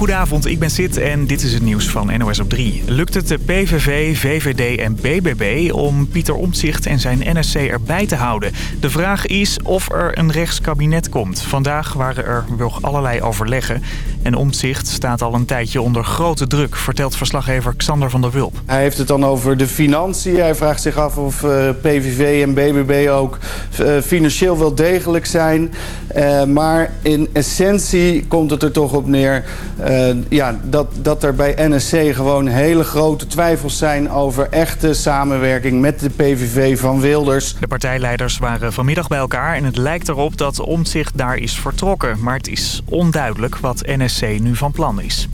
Goedenavond, ik ben Sid en dit is het nieuws van NOS op 3. Lukt het de PVV, VVD en BBB om Pieter Omtzigt en zijn NSC erbij te houden? De vraag is of er een rechtskabinet komt. Vandaag waren er nog allerlei overleggen. En Omtzigt staat al een tijdje onder grote druk, vertelt verslaggever Xander van der Wulp. Hij heeft het dan over de financiën. Hij vraagt zich af of uh, PVV en BBB ook uh, financieel wel degelijk zijn. Uh, maar in essentie komt het er toch op neer... ja, dat, dat er bij NSC gewoon hele grote twijfels zijn... over echte samenwerking met de PVV van Wilders. De partijleiders waren vanmiddag bij elkaar... en het lijkt erop dat Omtzigt daar is vertrokken. Maar het is onduidelijk wat NSC nu van plan is.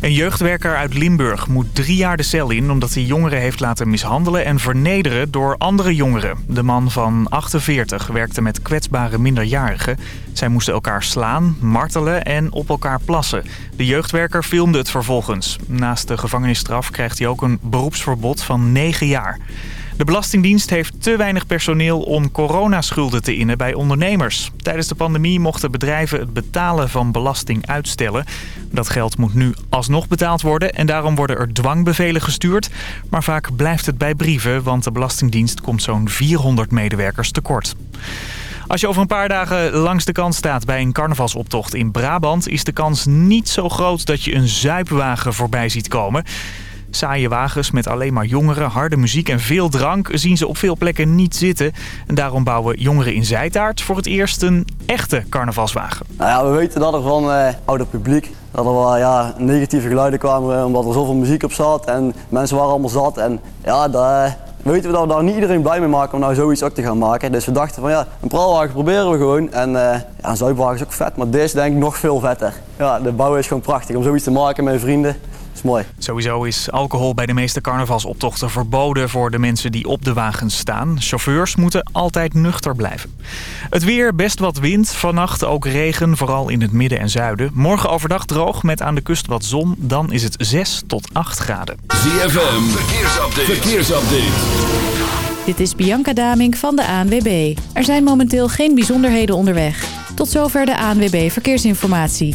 Een jeugdwerker uit Limburg moet drie jaar de cel in... omdat hij jongeren heeft laten mishandelen en vernederen door andere jongeren. De man van 48 werkte met kwetsbare minderjarigen. Zij moesten elkaar slaan, martelen en op elkaar plassen. De jeugdwerker filmde het vervolgens. Naast de gevangenisstraf krijgt hij ook een beroepsverbod van 9 jaar. De Belastingdienst heeft te weinig personeel om coronaschulden te innen bij ondernemers. Tijdens de pandemie mochten bedrijven het betalen van belasting uitstellen. Dat geld moet nu alsnog betaald worden en daarom worden er dwangbevelen gestuurd. Maar vaak blijft het bij brieven, want de Belastingdienst komt zo'n 400 medewerkers tekort. Als je over een paar dagen langs de kant staat bij een carnavalsoptocht in Brabant... is de kans niet zo groot dat je een zuipwagen voorbij ziet komen... Saaie wagens met alleen maar jongeren, harde muziek en veel drank zien ze op veel plekken niet zitten. En daarom bouwen jongeren in Zijtaart voor het eerst een echte carnavalswagen. Nou we weten dat er van uh, ouder publiek dat er wel ja, negatieve geluiden kwamen omdat er zoveel muziek op zat en mensen waren allemaal zat. En ja, daar weten we dat we daar niet iedereen blij mee maken om nou zoiets ook te gaan maken. Dus we dachten van ja, een praalwagen proberen we gewoon. En uh, ja, een zuipwagen is ook vet, maar deze denk ik nog veel vetter. Ja, de bouw is gewoon prachtig om zoiets te maken met vrienden is mooi. Sowieso is alcohol bij de meeste carnavalsoptochten verboden voor de mensen die op de wagens staan. Chauffeurs moeten altijd nuchter blijven. Het weer, best wat wind. Vannacht ook regen, vooral in het midden en zuiden. Morgen overdag droog met aan de kust wat zon. Dan is het 6 tot 8 graden. ZFM, verkeersupdate. verkeersupdate. Dit is Bianca Damink van de ANWB. Er zijn momenteel geen bijzonderheden onderweg. Tot zover de ANWB Verkeersinformatie.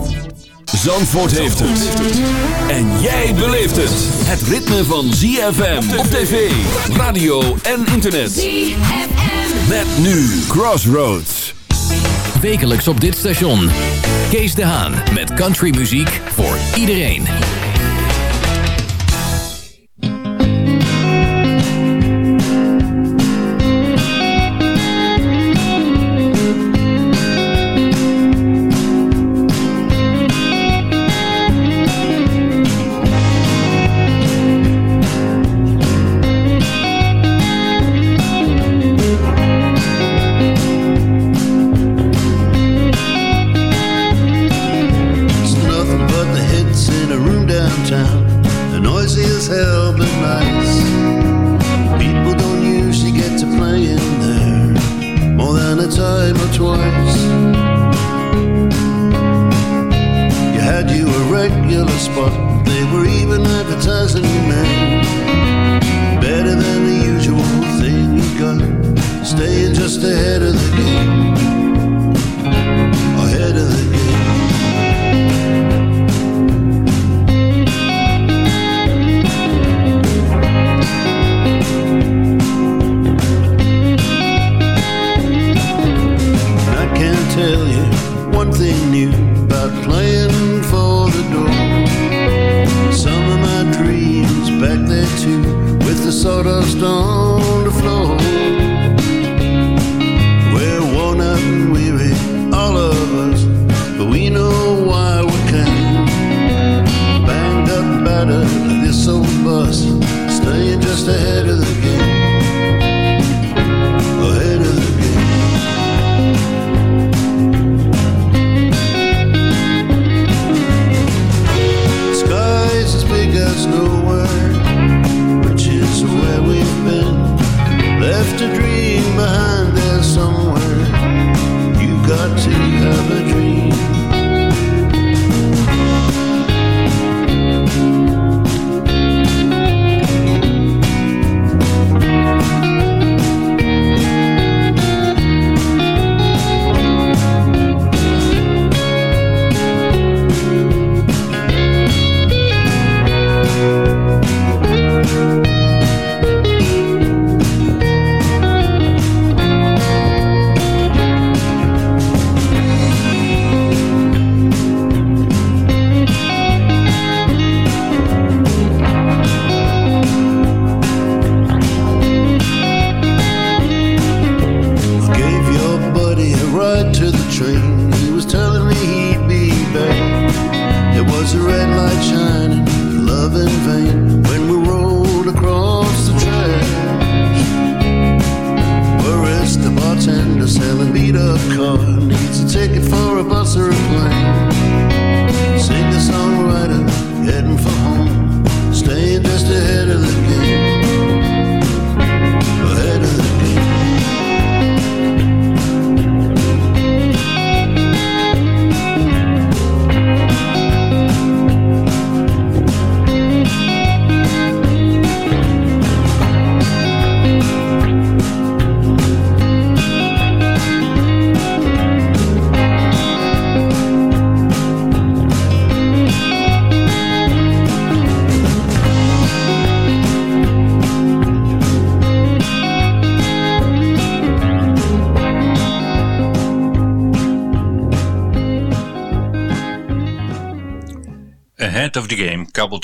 Zandvoort heeft het. En jij beleeft het. Het ritme van ZFM op tv, radio en internet. ZFM. Met nu Crossroads. Wekelijks op dit station. Kees de Haan met countrymuziek voor iedereen.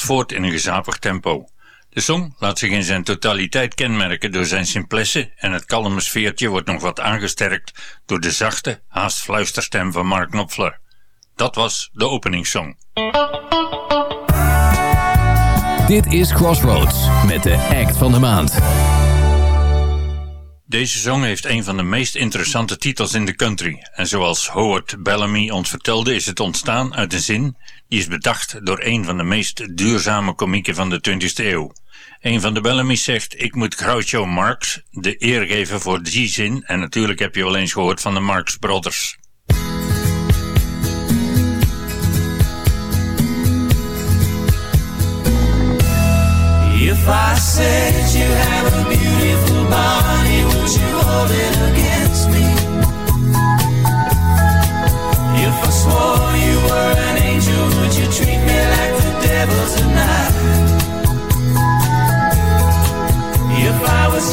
Voort in een gezapig tempo. De song laat zich in zijn totaliteit kenmerken door zijn simplesse en het kalme sfeertje wordt nog wat aangesterkt door de zachte, haast fluisterstem van Mark Knopfler. Dat was de openingssong. Dit is Crossroads met de act van de maand. Deze song heeft een van de meest interessante titels in de country. En zoals Howard Bellamy ons vertelde is het ontstaan uit een zin die is bedacht door een van de meest duurzame komieken van de 20e eeuw. Een van de Bellamy's zegt, ik moet Groucho Marx de eer geven voor die zin en natuurlijk heb je wel eens gehoord van de Marx Brothers. If I said you have a beautiful body, hold it against me? If I swore you were an angel, would you treat me like the devil tonight? If I was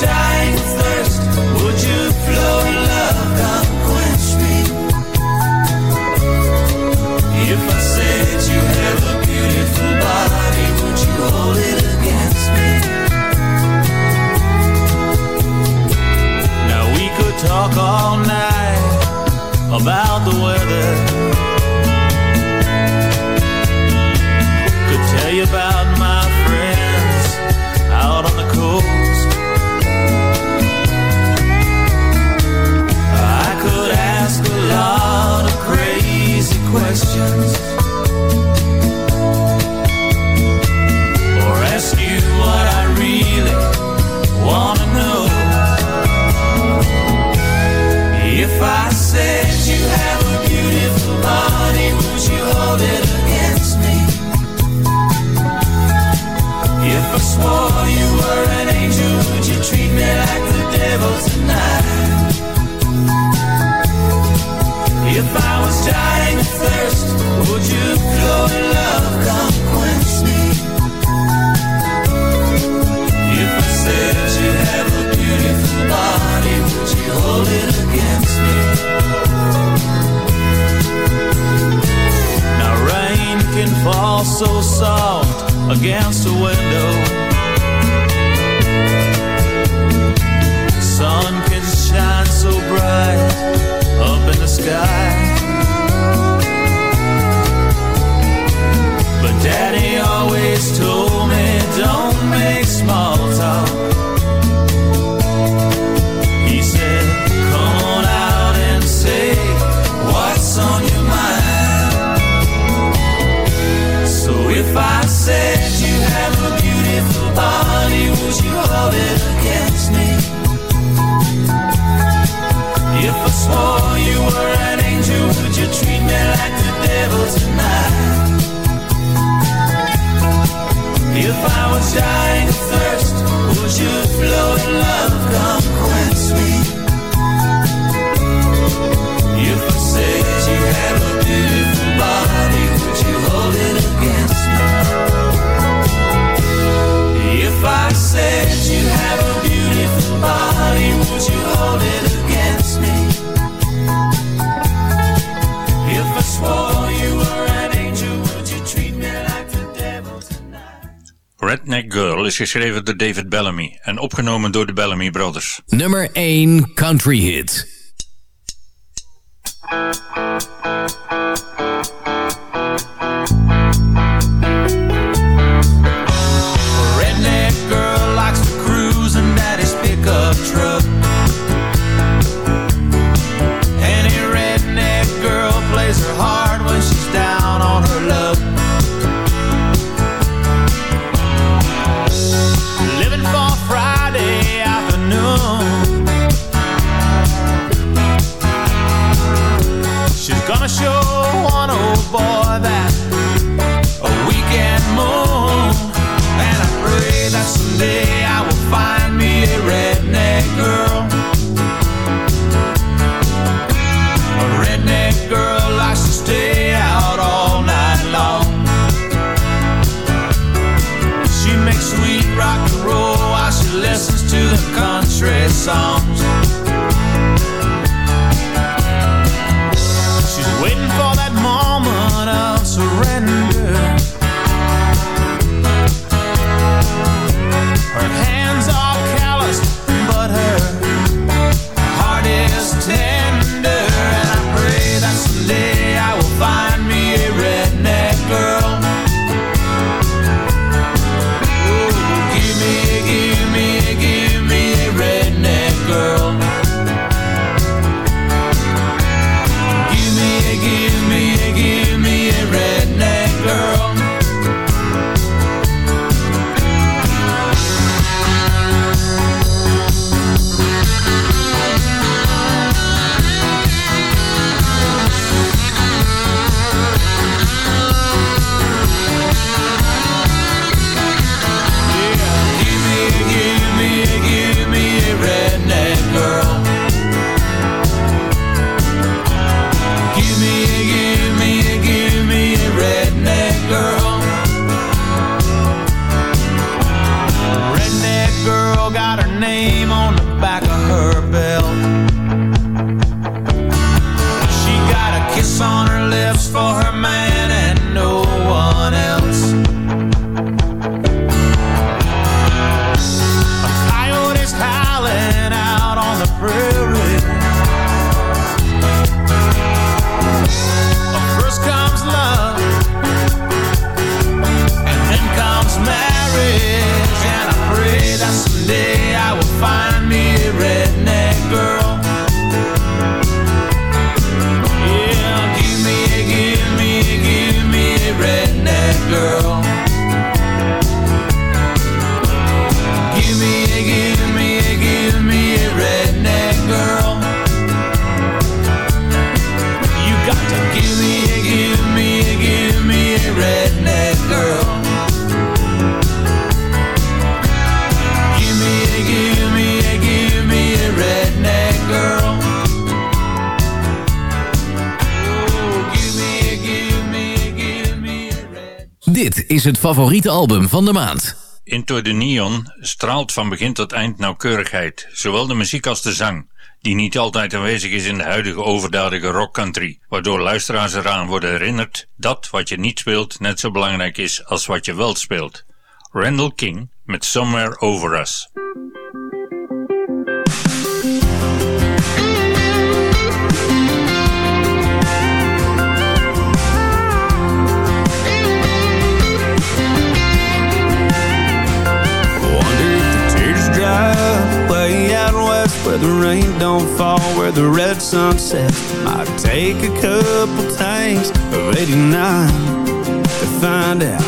talk all night about the weather. Swore you were an angel, would you treat me like the devil tonight? If I was dying of thirst, would you flow in love, come quench me? If I said you have a beautiful body, would you hold it against me? Now rain can fall so soft against was dying thirst. Would you float love? Girl is geschreven door David Bellamy en opgenomen door de Bellamy Brothers. Nummer 1 Country Hit. Got her name on is het favoriete album van de maand. Into the Neon straalt van begin tot eind nauwkeurigheid, zowel de muziek als de zang, die niet altijd aanwezig is in de huidige overdadige rock country, waardoor luisteraars eraan worden herinnerd dat wat je niet speelt net zo belangrijk is als wat je wel speelt. Randall King met Somewhere Over Us. West where the rain don't fall, where the red sun sets. Might take a couple tanks of 89 to find out.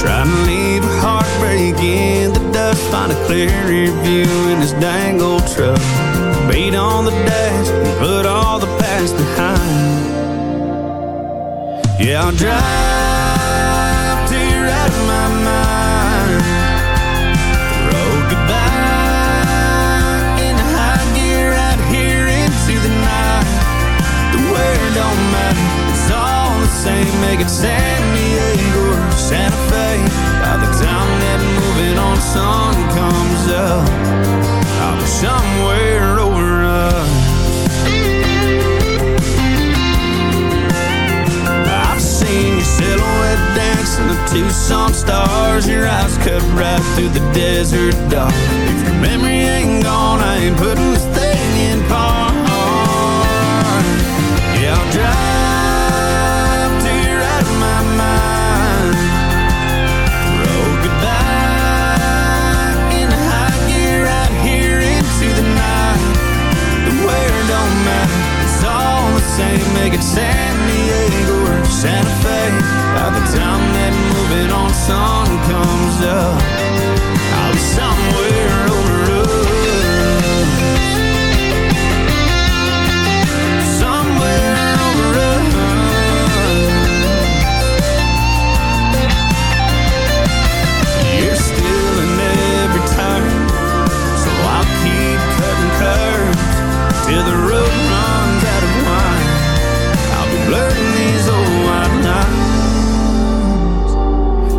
Try to leave a heartbreak in the dust, find a clear rear view in this dang old truck. Beat on the dash and put all the past behind. Yeah, I'll drive like San Diego or Santa Fe. By the time that moving on sun comes up I'll be somewhere over us. I've seen your silhouette dancing the Tucson stars. Your eyes cut right through the desert dark. If your memory ain't gone, I ain't putting this Make it San Diego or Santa Fe. By the time that moving on sun comes up.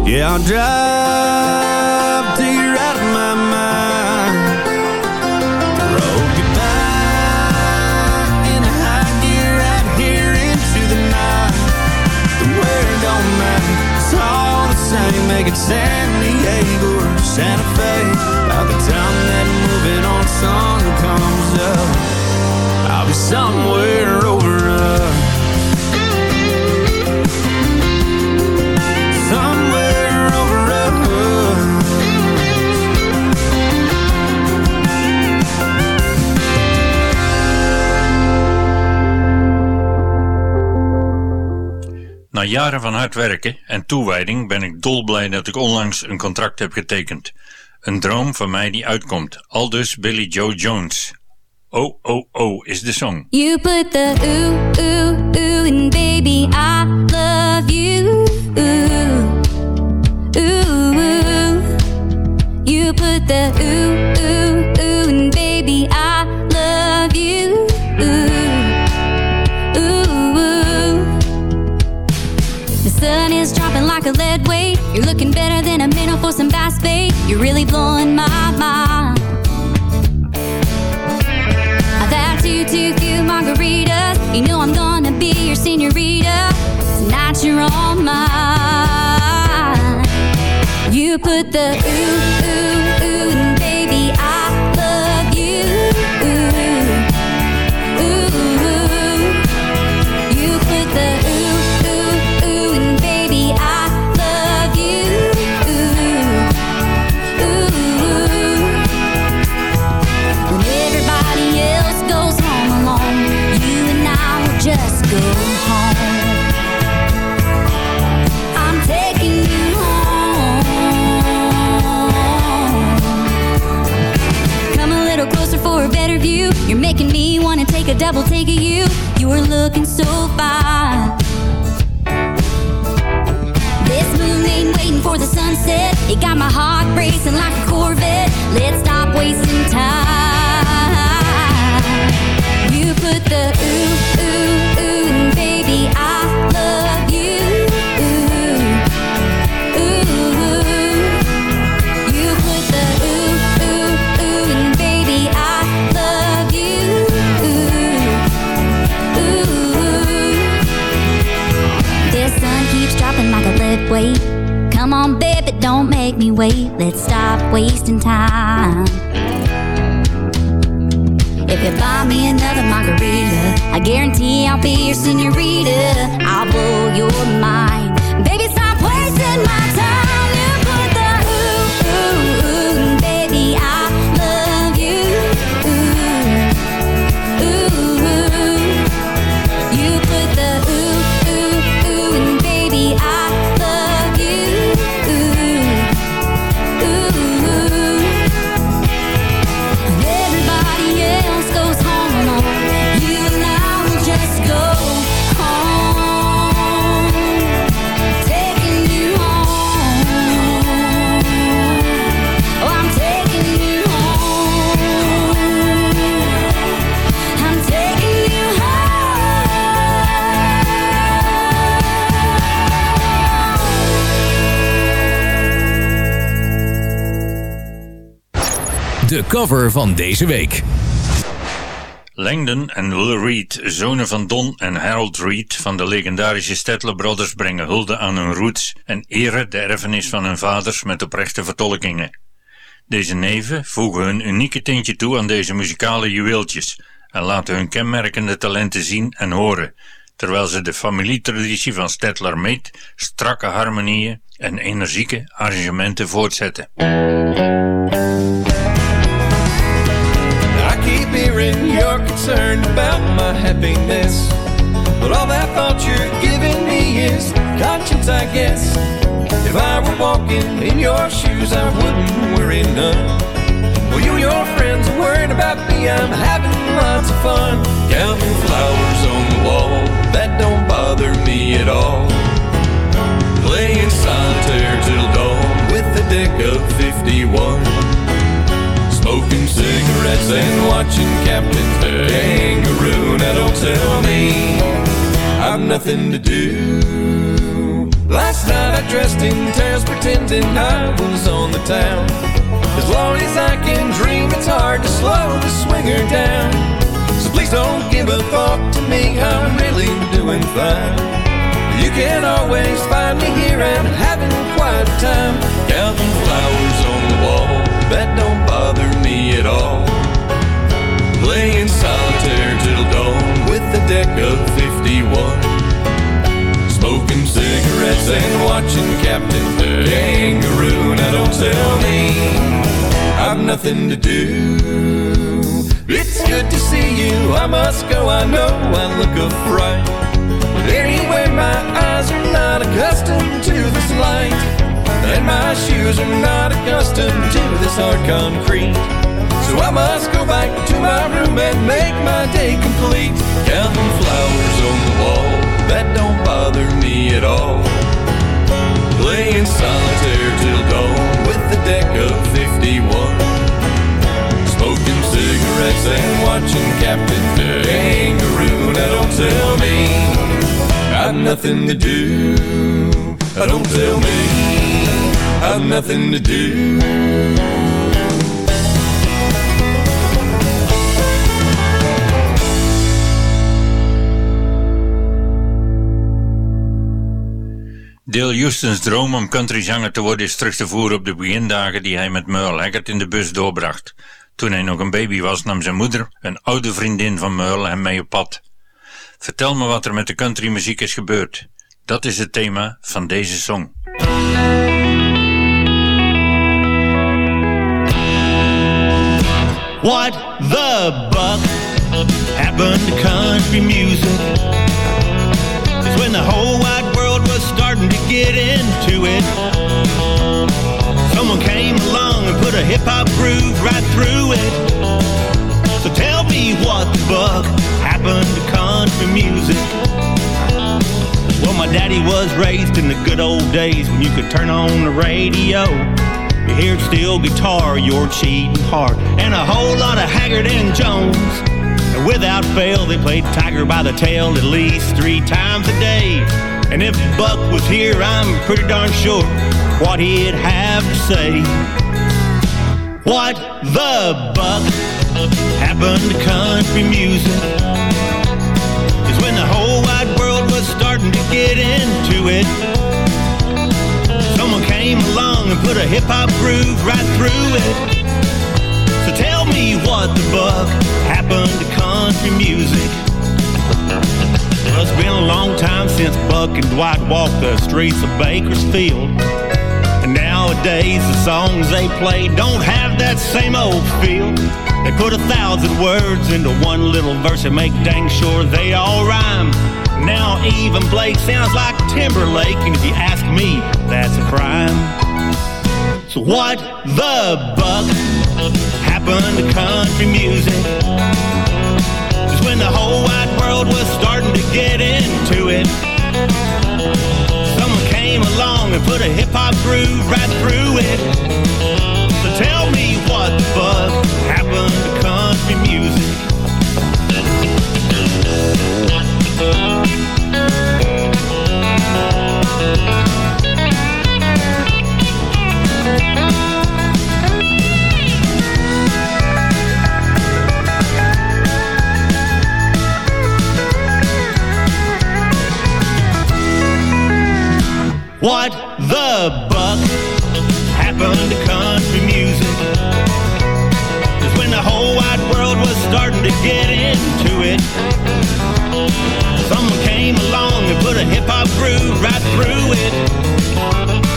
Yeah, I'll drive jaren van hard werken en toewijding ben ik dolblij dat ik onlangs een contract heb getekend. Een droom van mij die uitkomt. Aldus Billy Joe Jones. Oh, oh, oh is de song. You put the ooh, ooh, in baby I love you. Ooh, ooh. You put the ooh. You're really blowing my mind. I've had too, too few margaritas. You know I'm gonna be your senorita. Tonight you're on mine. You put the ooh, ooh take a double take of you. You were looking so fine. This moon ain't waiting for the sunset. It got my heart racing like a Corvette. Let's stop wasting time. make me wait. Let's stop wasting time. If you buy me another margarita, I guarantee I'll be your senorita. I'll blow your mind. De cover van deze week. Langdon en Will Reed, zonen van Don en Harold Reed van de legendarische Stedler Brothers, brengen hulde aan hun roots en eren de erfenis van hun vaders met oprechte vertolkingen. Deze neven voegen hun unieke tintje toe aan deze muzikale juweeltjes en laten hun kenmerkende talenten zien en horen, terwijl ze de familietraditie van Stettler meet, strakke harmonieën en energieke arrangementen voortzetten. Hearing you're concerned about my happiness. But all that thought you're giving me is conscience, I guess. If I were walking in your shoes, I wouldn't worry none. Well, you and your friends are worried about me, I'm having lots of fun. Counting flowers on the wall, that don't bother me at all. Playing solitaire till dawn with the deck of 51. Smoking cigarettes and watching Captain Kangaroo. Now don't tell me I've nothing to do. Last night I dressed in tails pretending I was on the town. As long as I can dream, it's hard to slow the swinger down. So please don't give a thought to me, I'm really doing fine. You can always find me here and having quite a time. Counting flowers on the wall, that don't bother at all. Playing solitaire till dawn with the deck of 51. Smoking cigarettes and watching Captain Kangaroo. Now don't tell me I've nothing to do. It's good to see you. I must go. I know I look a fright. But anyway, my eyes are not accustomed to this light. And my shoes are not accustomed to this hard concrete. So I must go back to my room and make my day complete. Counting flowers on the wall, that don't bother me at all. Playing solitaire till dawn with the deck of 51. Smoking cigarettes and watching Captain Kangaroo. Now don't tell me I've nothing to do. Don't tell me I've nothing to do. Dale Houston's droom om countryzanger te worden is terug te voeren op de begindagen die hij met Merle Haggard in de bus doorbracht. Toen hij nog een baby was nam zijn moeder, een oude vriendin van Merle, hem mee op pad. Vertel me wat er met de countrymuziek is gebeurd. Dat is het thema van deze song. What the buck happened to country music? Is when the whole it. Someone came along and put a hip hop groove right through it. So tell me what the buck happened to country music? Well, my daddy was raised in the good old days when you could turn on the radio. You hear steel guitar, your cheating heart, and a whole lot of Haggard and Jones. And without fail, they played Tiger by the tail at least three times a day. And if Buck was here, I'm pretty darn sure what he'd have to say. What the Buck happened to country music is when the whole wide world was starting to get into it. Someone came along and put a hip hop groove right through it. So tell me what the buck happened to country music. Well, it's been a long time since Buck and Dwight walked the streets of Bakersfield. And nowadays the songs they play don't have that same old feel. They put a thousand words into one little verse and make dang sure they all rhyme. Now even Blake sounds like Timberlake, and if you ask me, that's a crime. So what the buck happened to country music? When the whole wide world was starting to get into it. Someone came along and put a hip hop groove right through it. So tell me what the fuck happened to country music? What the buck happened to country music? Cause when the whole wide world was starting to get into it, someone came along and put a hip hop groove right through it.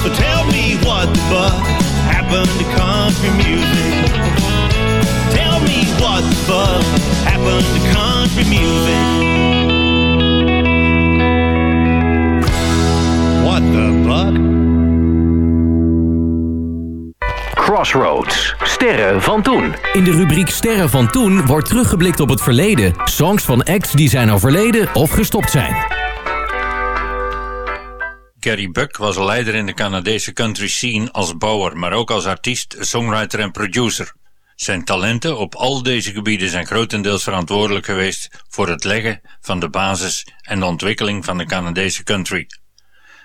So tell me what the buck happened to country music? Tell me what the fuck happened to country music? Crossroads. Sterren van toen. In de rubriek Sterren van toen wordt teruggeblikt op het verleden. Songs van acts die zijn overleden of gestopt zijn. Gary Buck was een leider in de Canadese country scene als bouwer, maar ook als artiest, songwriter en producer. Zijn talenten op al deze gebieden zijn grotendeels verantwoordelijk geweest voor het leggen van de basis en de ontwikkeling van de Canadese country.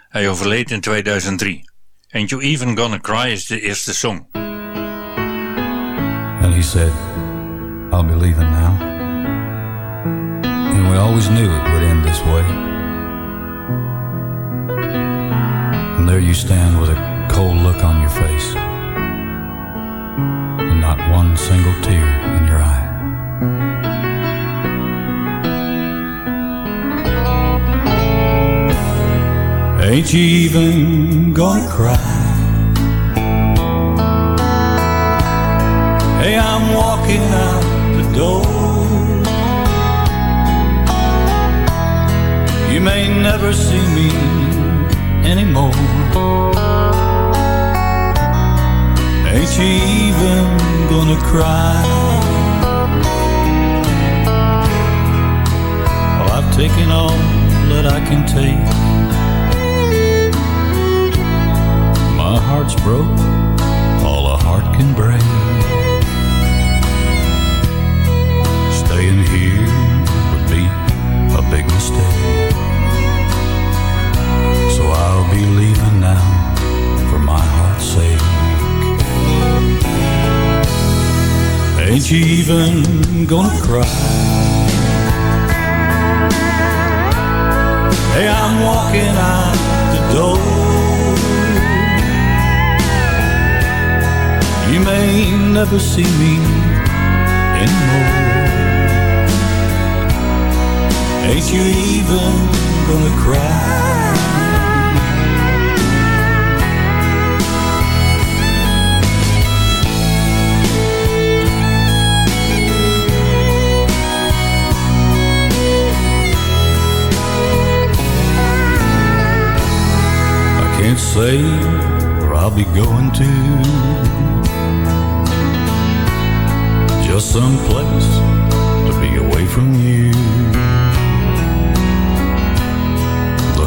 Hij overleed in 2003. Ain't You Even Gonna Cry is de eerste song. He said, I'll be leaving now. And we always knew it would end this way. And there you stand with a cold look on your face. And not one single tear in your eye. Ain't you even gonna cry? I'm walking out the door. You may never see me anymore. Ain't you even gonna cry? Well, I've taken all that I can take. My heart's broke, all a heart can break. Staying here would be a big mistake. So I'll be leaving now for my heart's sake. Ain't you even gonna cry? Hey, I'm walking out the door. You may never see me anymore. Ain't you even gonna cry? I can't say where I'll be going to. Just some place to be away from you.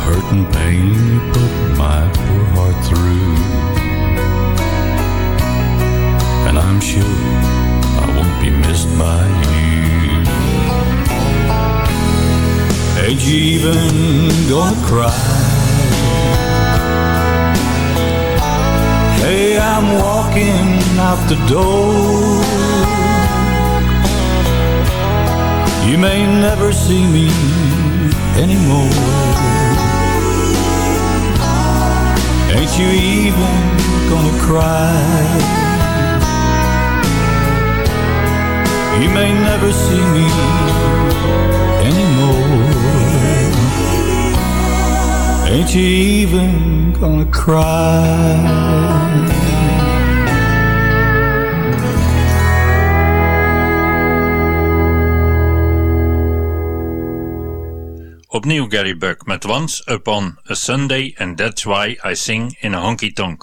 Hurt and pain you put my poor heart through. And I'm sure I won't be missed by you. Ain't you even gonna cry? Hey, I'm walking out the door. You may never see me anymore. Ain't you even gonna cry? You may never see me anymore. Ain't you even gonna cry? Opnieuw Gary Buck met Once Upon a Sunday and That's Why I Sing in a Honky Tonk.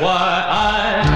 why I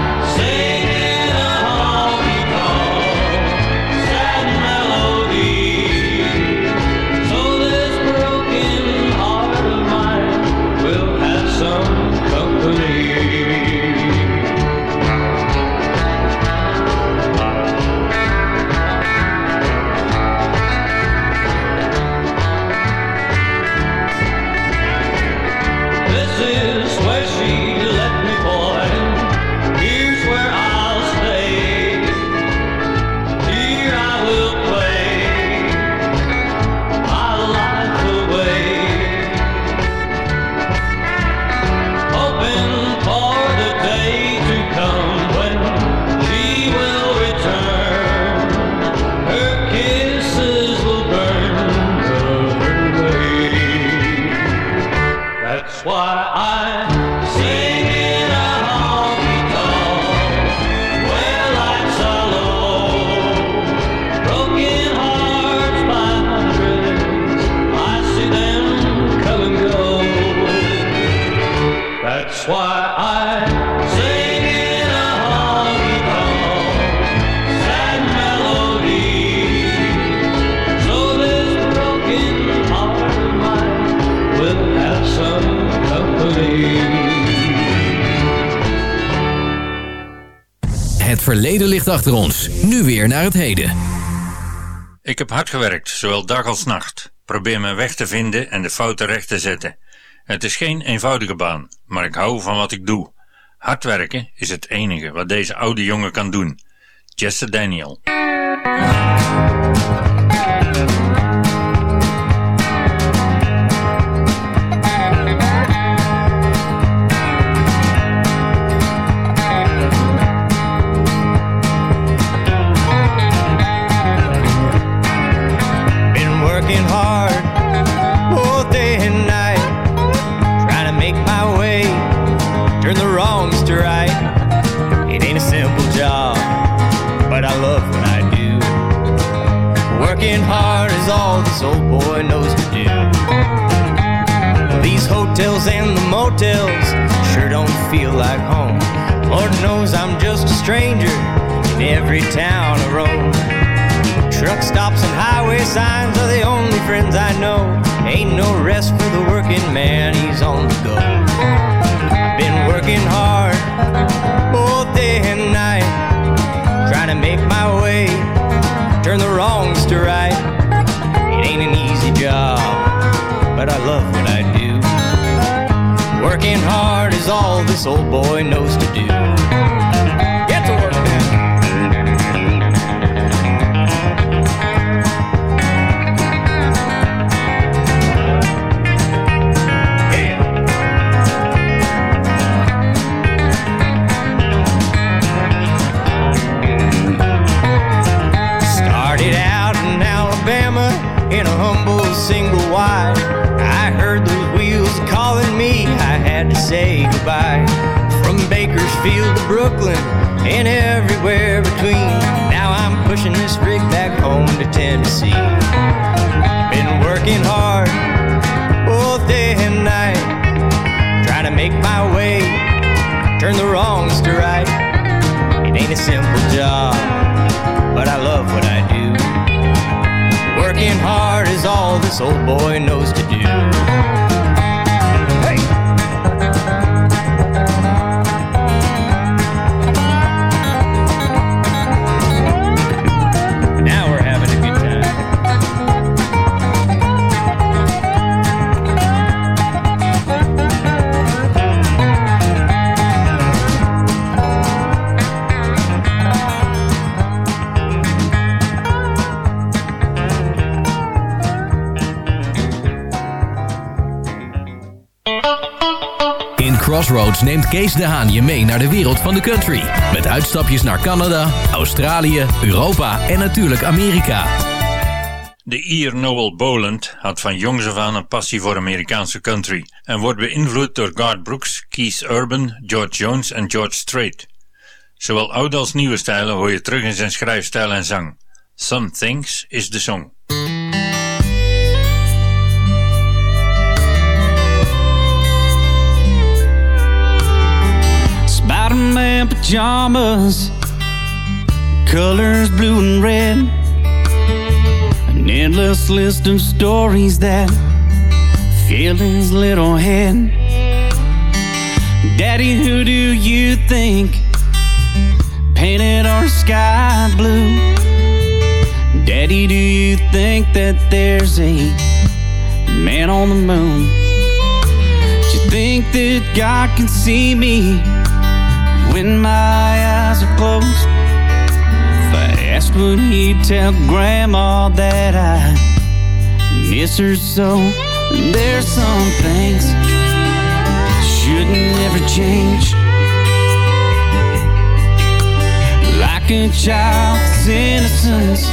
achter ons. Nu weer naar het heden. Ik heb hard gewerkt, zowel dag als nacht. Probeer mijn weg te vinden en de fouten recht te zetten. Het is geen eenvoudige baan, maar ik hou van wat ik doe. Hard werken is het enige wat deze oude jongen kan doen. Jesse Daniel. Old boy knows turn the wrongs to right. It ain't a simple job but I love what I do. Working hard is all this old boy knows to do. Crossroads neemt Kees de Haan je mee naar de wereld van de country. Met uitstapjes naar Canada, Australië, Europa en natuurlijk Amerika. De Ier Noel Boland had van jongs af aan een passie voor Amerikaanse country en wordt beïnvloed door Garth Brooks, Keith Urban, George Jones en George Strait. Zowel oude als nieuwe stijlen hoor je terug in zijn schrijfstijl en zang. Some Things is de song. Pajamas, colors blue and red. An endless list of stories that fill his little head. Daddy, who do you think painted our sky blue? Daddy, do you think that there's a man on the moon? Do you think that God can see me when my eyes are closed? If I asked, would he tell Grandma that I miss her so? There's some things shouldn't ever change. Like a child's innocence,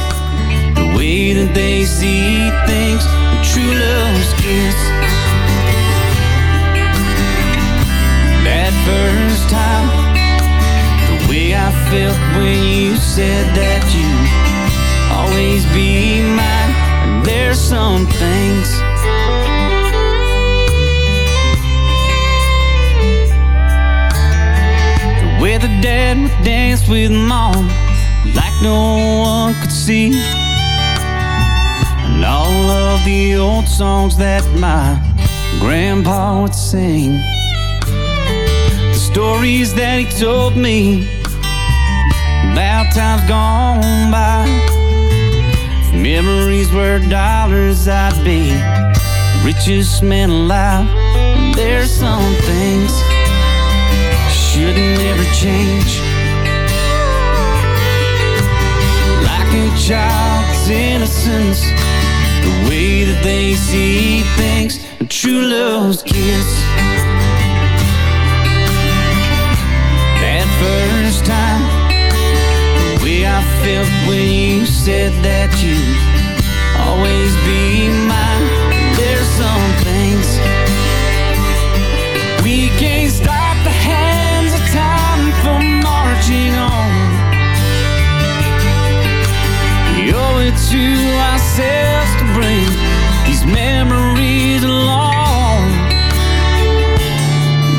the way that they see things, true love's kiss. That first time, felt when you said that you'd always be mine. And there's some things. The way the dad would dance with mom like no one could see. And all of the old songs that my grandpa would sing. The stories that he told me about times gone by. If memories were dollars, I'd be richest man alive. There's some things shouldn't ever change. Like a child's innocence, the way that they see things, a true love's kiss. Felt when you said that you'd always be mine. There's some things we can't stop the hands of time from marching on. We owe it to ourselves to bring these memories along.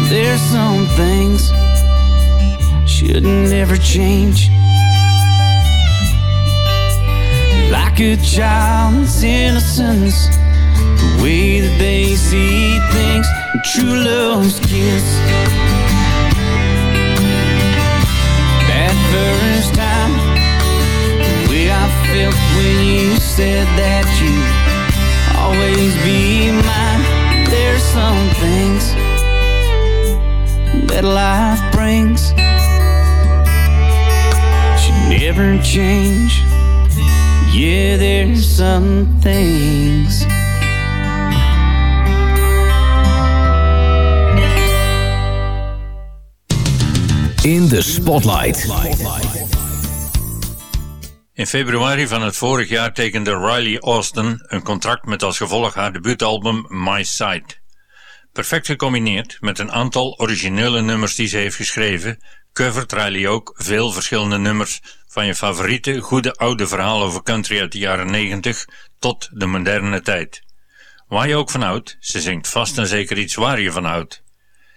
There's some things shouldn't ever change. Like a child's innocence, the way that they see things, true love's kiss. That first time, the way I felt when you said that you always be mine. There's some things that life brings should never change. Yeah, there's some things. In de Spotlight. In februari van het vorig jaar tekende Riley Austin een contract met als gevolg haar debuutalbum My Side. Perfect gecombineerd met een aantal originele nummers die ze heeft geschreven, covert Riley ook veel verschillende nummers van je favoriete goede oude verhaal over country uit de jaren 90 tot de moderne tijd. Waar je ook van houdt, ze zingt vast en zeker iets waar je van houdt.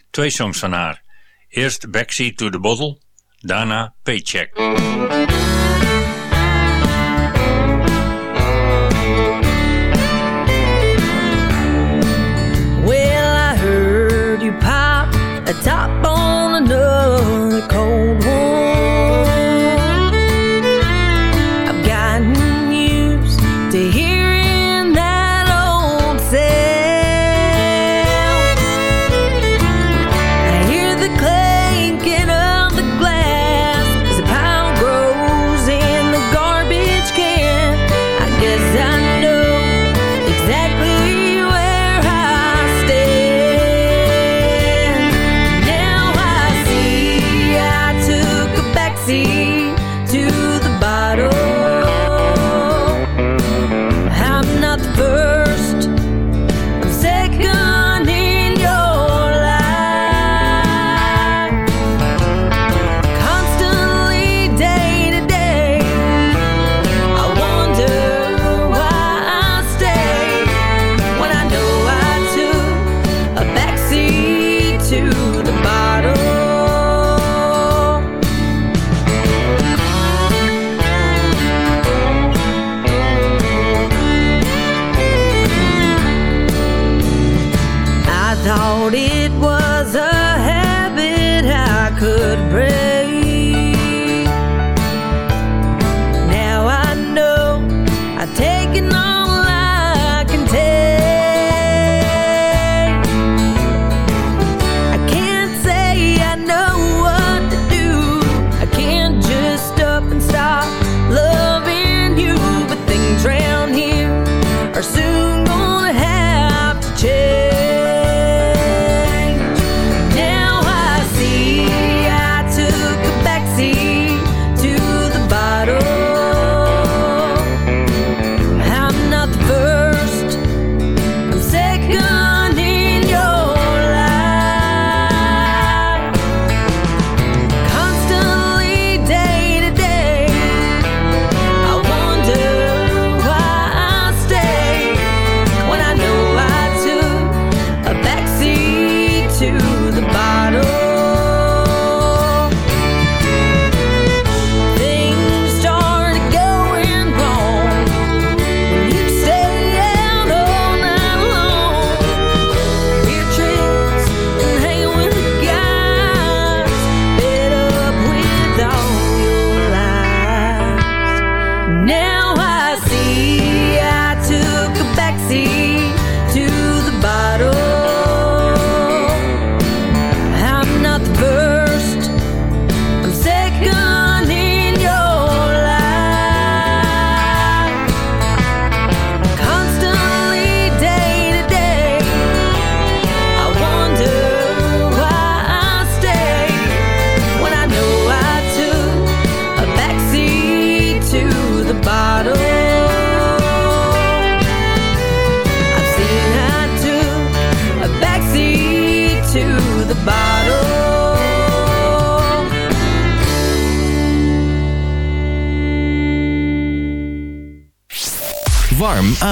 Twee songs van haar. Eerst Backseat to the Bottle, daarna Paycheck.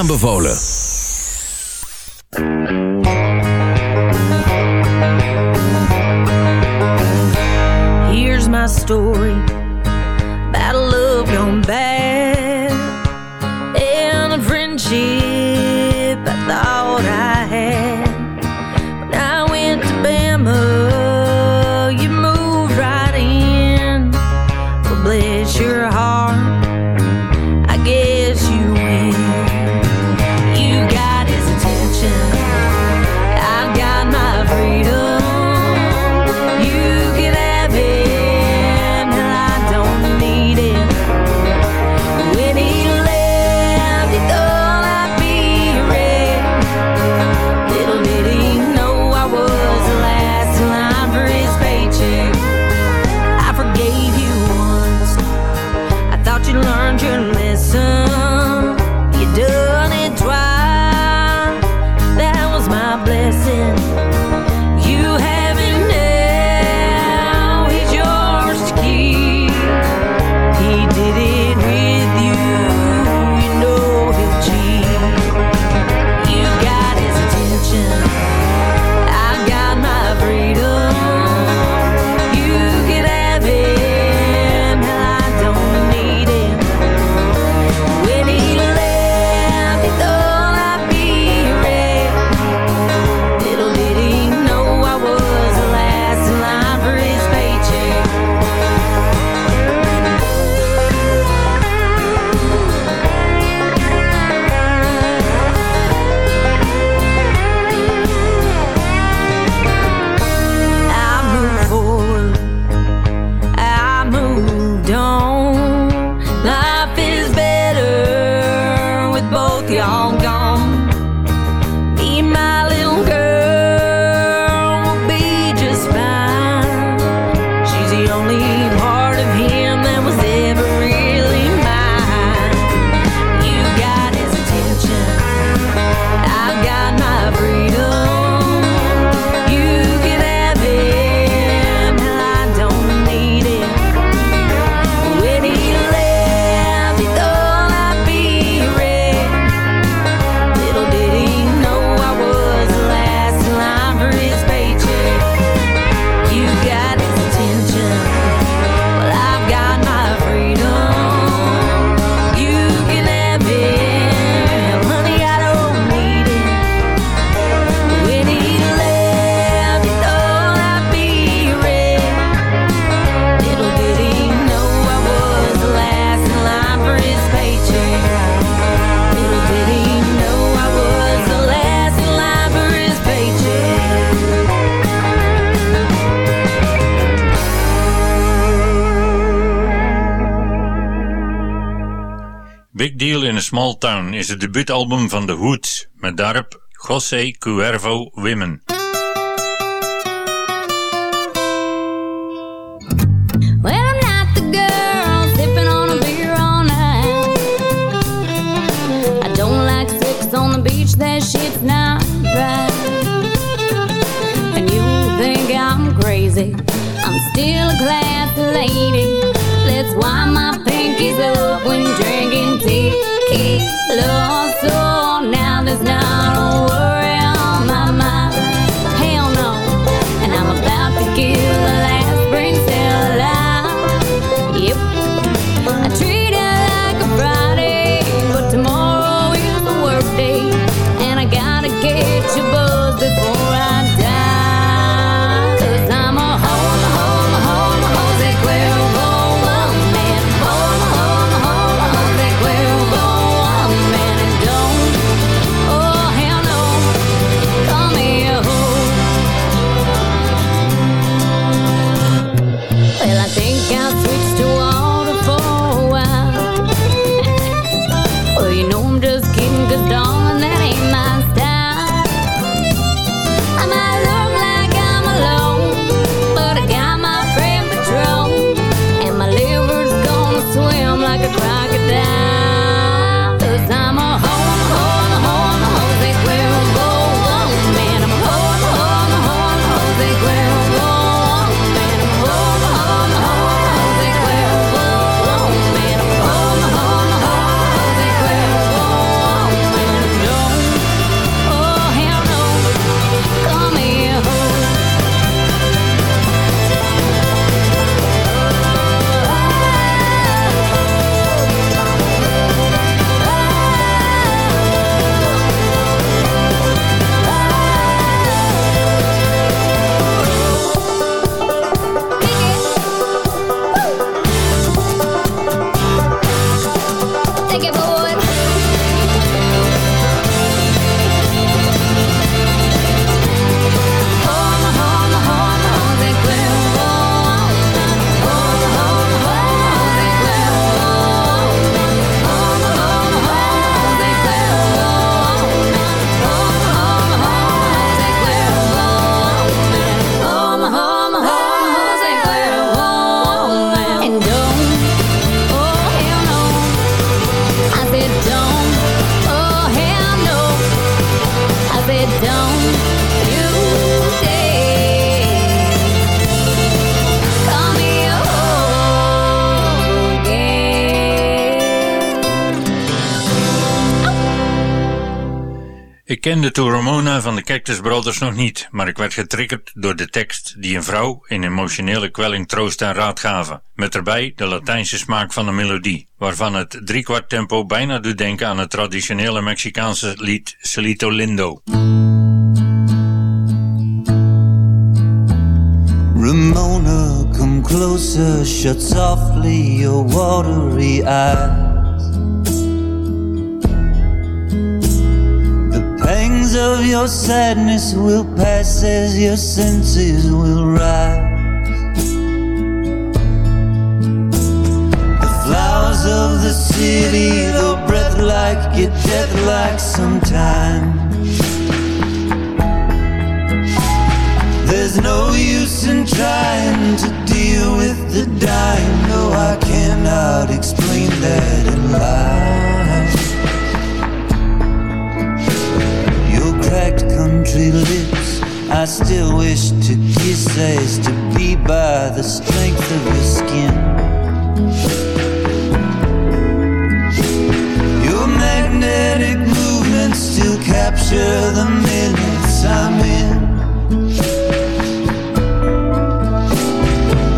Aanbevolen. Small Town is het debuutalbum van The Hoods, met darp José Cuervo Women. that not you think I'm crazy. I'm still a classy lady. That's why my pinky's up when drinking tea. key, lost soul. Now there's not worry. Kende To Ramona van de Cactus Brothers nog niet, maar ik werd getriggerd door de tekst die een vrouw in emotionele kwelling troost en raad gaven. Met erbij de Latijnse smaak van de melodie, waarvan het driekwart tempo bijna doet denken aan het traditionele Mexicaanse lied Celito Lindo. Ramona, come closer, shut softly your watery eyes. Of your sadness will pass as your senses will rise. The flowers of the city, though breath like, get death like sometimes. There's no use in trying to deal with the dying. No, I cannot explain that in life. Cracked country lips, I still wish to kiss as to be by the strength of your skin. Your magnetic movements still capture the minutes I'm in.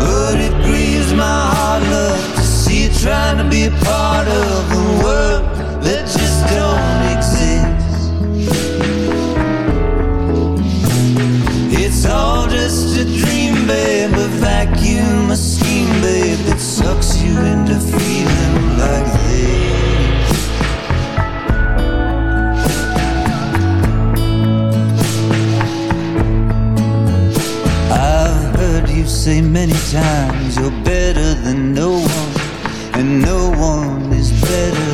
But it grieves my heart, love, to see you trying to be a part of the world that babe, a vacuum, a scheme, babe, that sucks you into feeling like this. I've heard you say many times you're better than no one, and no one is better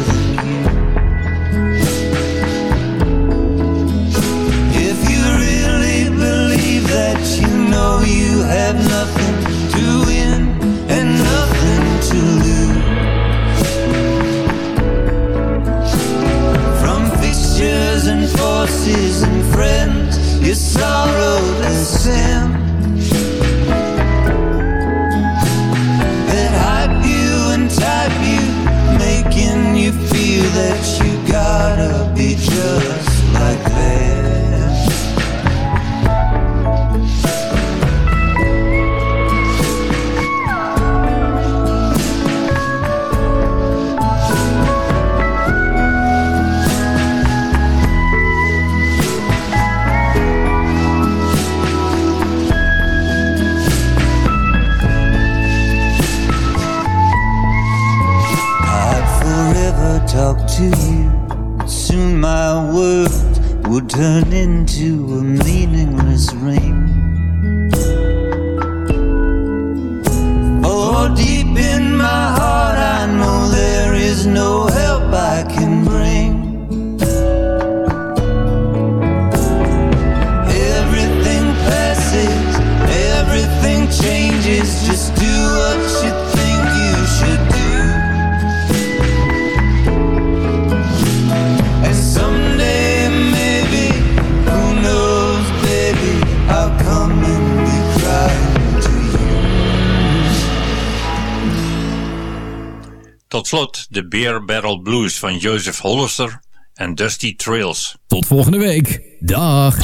van Joseph Hollister en Dusty Trails. Tot volgende week. Dag.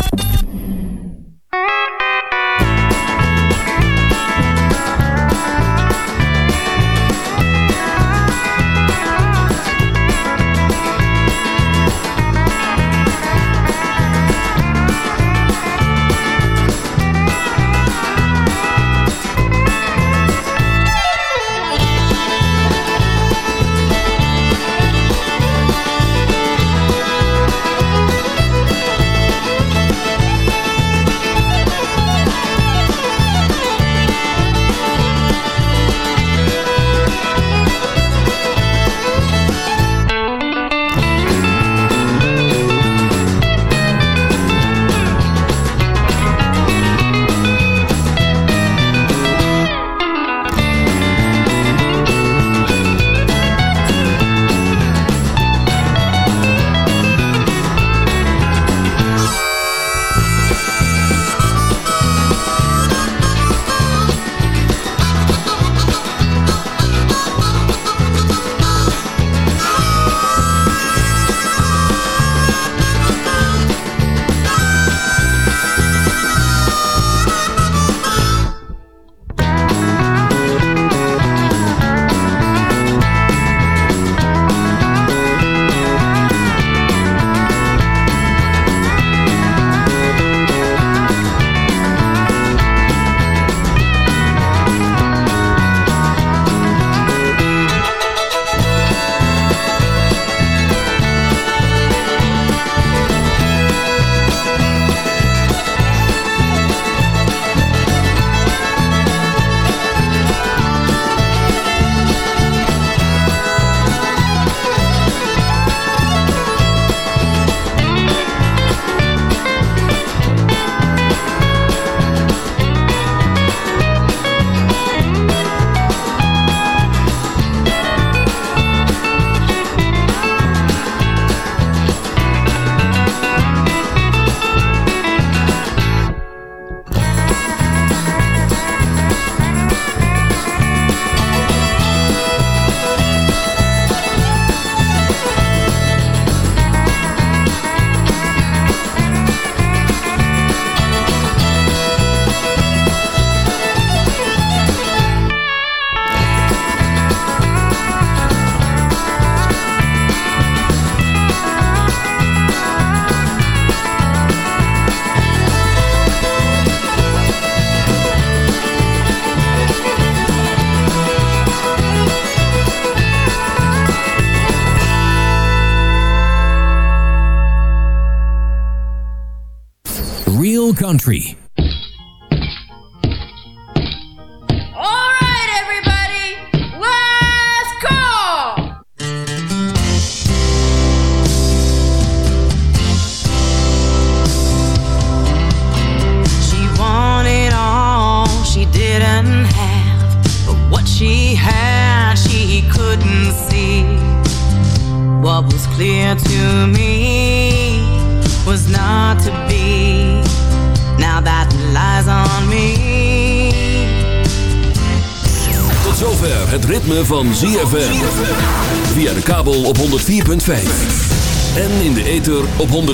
country.